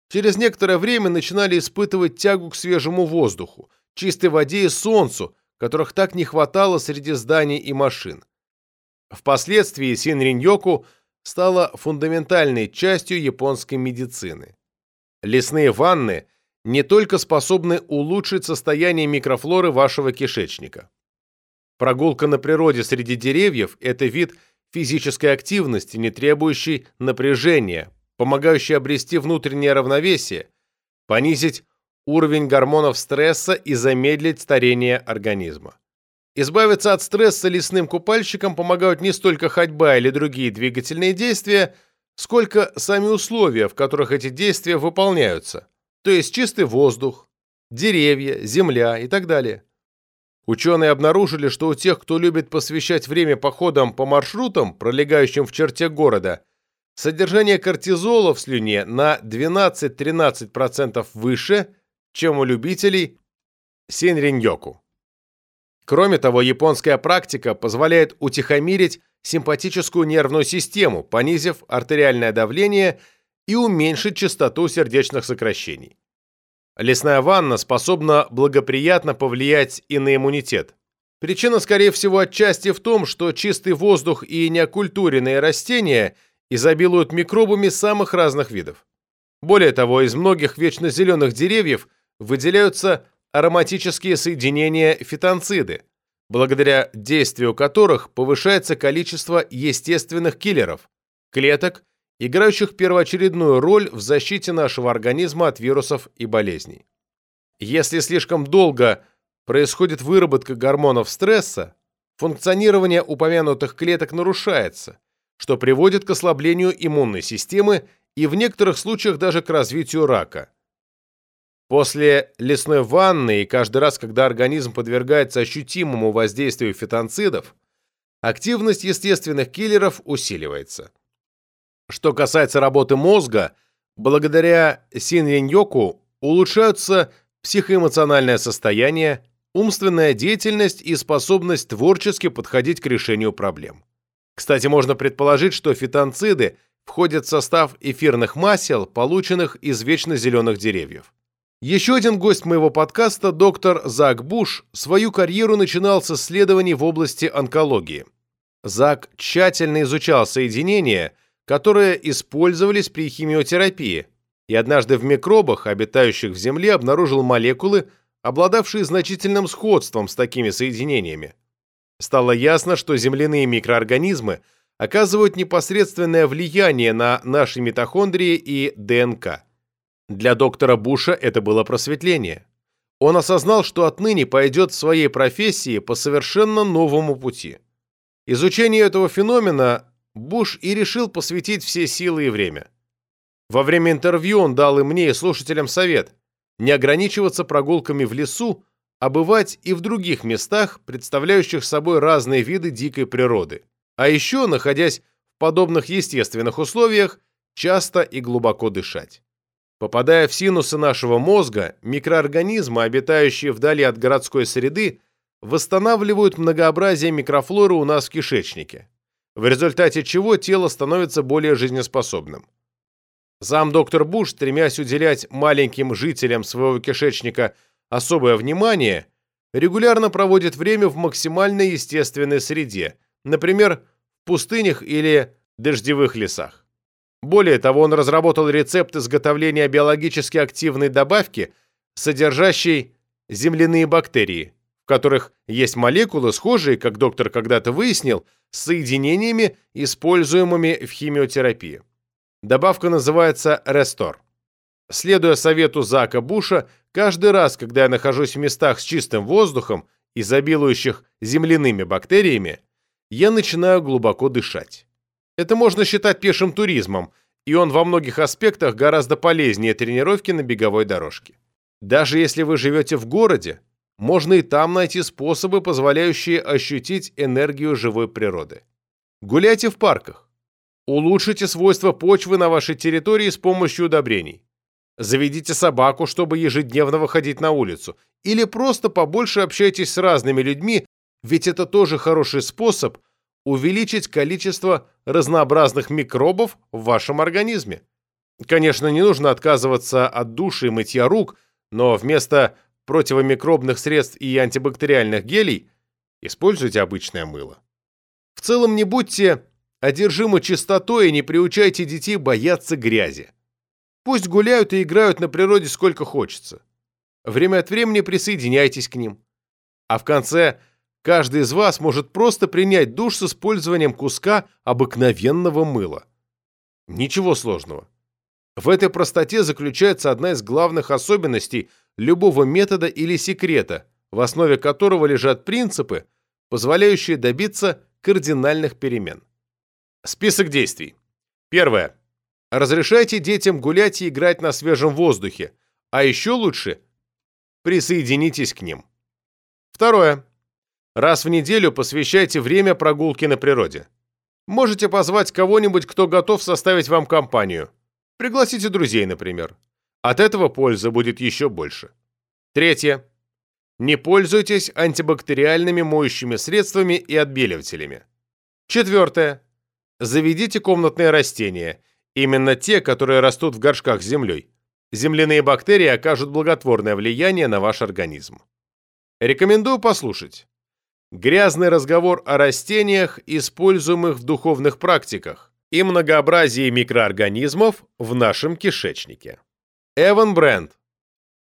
S1: через некоторое время начинали испытывать тягу к свежему воздуху, чистой воде и солнцу, которых так не хватало среди зданий и машин. Впоследствии Синриньоку стала фундаментальной частью японской медицины. Лесные ванны не только способны улучшить состояние микрофлоры вашего кишечника. Прогулка на природе среди деревьев – это вид физической активности, не требующий напряжения, помогающий обрести внутреннее равновесие, понизить уровень гормонов стресса и замедлить старение организма. Избавиться от стресса лесным купальщикам помогают не столько ходьба или другие двигательные действия, сколько сами условия, в которых эти действия выполняются, то есть чистый воздух, деревья, земля и так далее. Ученые обнаружили, что у тех, кто любит посвящать время походам по маршрутам, пролегающим в черте города, содержание кортизола в слюне на 12-13% выше, чем у любителей синриньоку. Кроме того, японская практика позволяет утихомирить симпатическую нервную систему, понизив артериальное давление и уменьшить частоту сердечных сокращений. Лесная ванна способна благоприятно повлиять и на иммунитет. Причина, скорее всего, отчасти в том, что чистый воздух и неокультуренные растения изобилуют микробами самых разных видов. Более того, из многих вечно зеленых деревьев выделяются ароматические соединения фитонциды, благодаря действию которых повышается количество естественных киллеров, клеток, играющих первоочередную роль в защите нашего организма от вирусов и болезней. Если слишком долго происходит выработка гормонов стресса, функционирование упомянутых клеток нарушается, что приводит к ослаблению иммунной системы и в некоторых случаях даже к развитию рака – После лесной ванны и каждый раз, когда организм подвергается ощутимому воздействию фитонцидов, активность естественных киллеров усиливается. Что касается работы мозга, благодаря синьяньоку улучшаются психоэмоциональное состояние, умственная деятельность и способность творчески подходить к решению проблем. Кстати, можно предположить, что фитонциды входят в состав эфирных масел, полученных из вечно деревьев. Еще один гость моего подкаста, доктор Зак Буш, свою карьеру начинал с исследований в области онкологии. Зак тщательно изучал соединения, которые использовались при химиотерапии, и однажды в микробах, обитающих в Земле, обнаружил молекулы, обладавшие значительным сходством с такими соединениями. Стало ясно, что земляные микроорганизмы оказывают непосредственное влияние на наши митохондрии и ДНК. Для доктора Буша это было просветление. Он осознал, что отныне пойдет в своей профессии по совершенно новому пути. Изучению этого феномена Буш и решил посвятить все силы и время. Во время интервью он дал и мне, и слушателям совет не ограничиваться прогулками в лесу, а бывать и в других местах, представляющих собой разные виды дикой природы. А еще, находясь в подобных естественных условиях, часто и глубоко дышать. Попадая в синусы нашего мозга, микроорганизмы, обитающие вдали от городской среды, восстанавливают многообразие микрофлоры у нас в кишечнике, в результате чего тело становится более жизнеспособным. Сам доктор Буш, стремясь уделять маленьким жителям своего кишечника особое внимание, регулярно проводит время в максимально естественной среде, например, в пустынях или дождевых лесах. Более того, он разработал рецепт изготовления биологически активной добавки, содержащей земляные бактерии, в которых есть молекулы, схожие, как доктор когда-то выяснил, с соединениями, используемыми в химиотерапии. Добавка называется Restore. Следуя совету Зака Буша, каждый раз, когда я нахожусь в местах с чистым воздухом, изобилующих земляными бактериями, я начинаю глубоко дышать. Это можно считать пешим туризмом, и он во многих аспектах гораздо полезнее тренировки на беговой дорожке. Даже если вы живете в городе, можно и там найти способы, позволяющие ощутить энергию живой природы. Гуляйте в парках. Улучшите свойства почвы на вашей территории с помощью удобрений. Заведите собаку, чтобы ежедневно выходить на улицу. Или просто побольше общайтесь с разными людьми, ведь это тоже хороший способ увеличить количество разнообразных микробов в вашем организме. Конечно, не нужно отказываться от души и мытья рук, но вместо противомикробных средств и антибактериальных гелей используйте обычное мыло. В целом не будьте одержимы чистотой и не приучайте детей бояться грязи. Пусть гуляют и играют на природе сколько хочется. Время от времени присоединяйтесь к ним. А в конце каждый из вас может просто принять душ с использованием куска обыкновенного мыла. Ничего сложного. В этой простоте заключается одна из главных особенностей любого метода или секрета, в основе которого лежат принципы, позволяющие добиться кардинальных перемен. Список действий. Первое. Разрешайте детям гулять и играть на свежем воздухе, а еще лучше присоединитесь к ним. Второе. Раз в неделю посвящайте время прогулке на природе. Можете позвать кого-нибудь, кто готов составить вам компанию. Пригласите друзей, например. От этого польза будет еще больше. Третье. Не пользуйтесь антибактериальными моющими средствами и отбеливателями. Четвертое. Заведите комнатные растения – Именно те, которые растут в горшках с землей. Земляные бактерии окажут благотворное влияние на ваш организм. Рекомендую послушать. Грязный разговор о растениях, используемых в духовных практиках, и многообразии микроорганизмов в нашем кишечнике. Эван Бренд.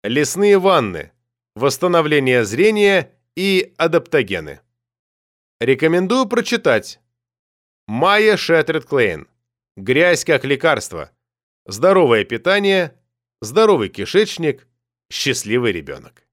S1: Лесные ванны. Восстановление зрения и адаптогены. Рекомендую прочитать. Майя Шетред Клейн. Грязь как лекарство. Здоровое питание, здоровый кишечник, счастливый ребенок.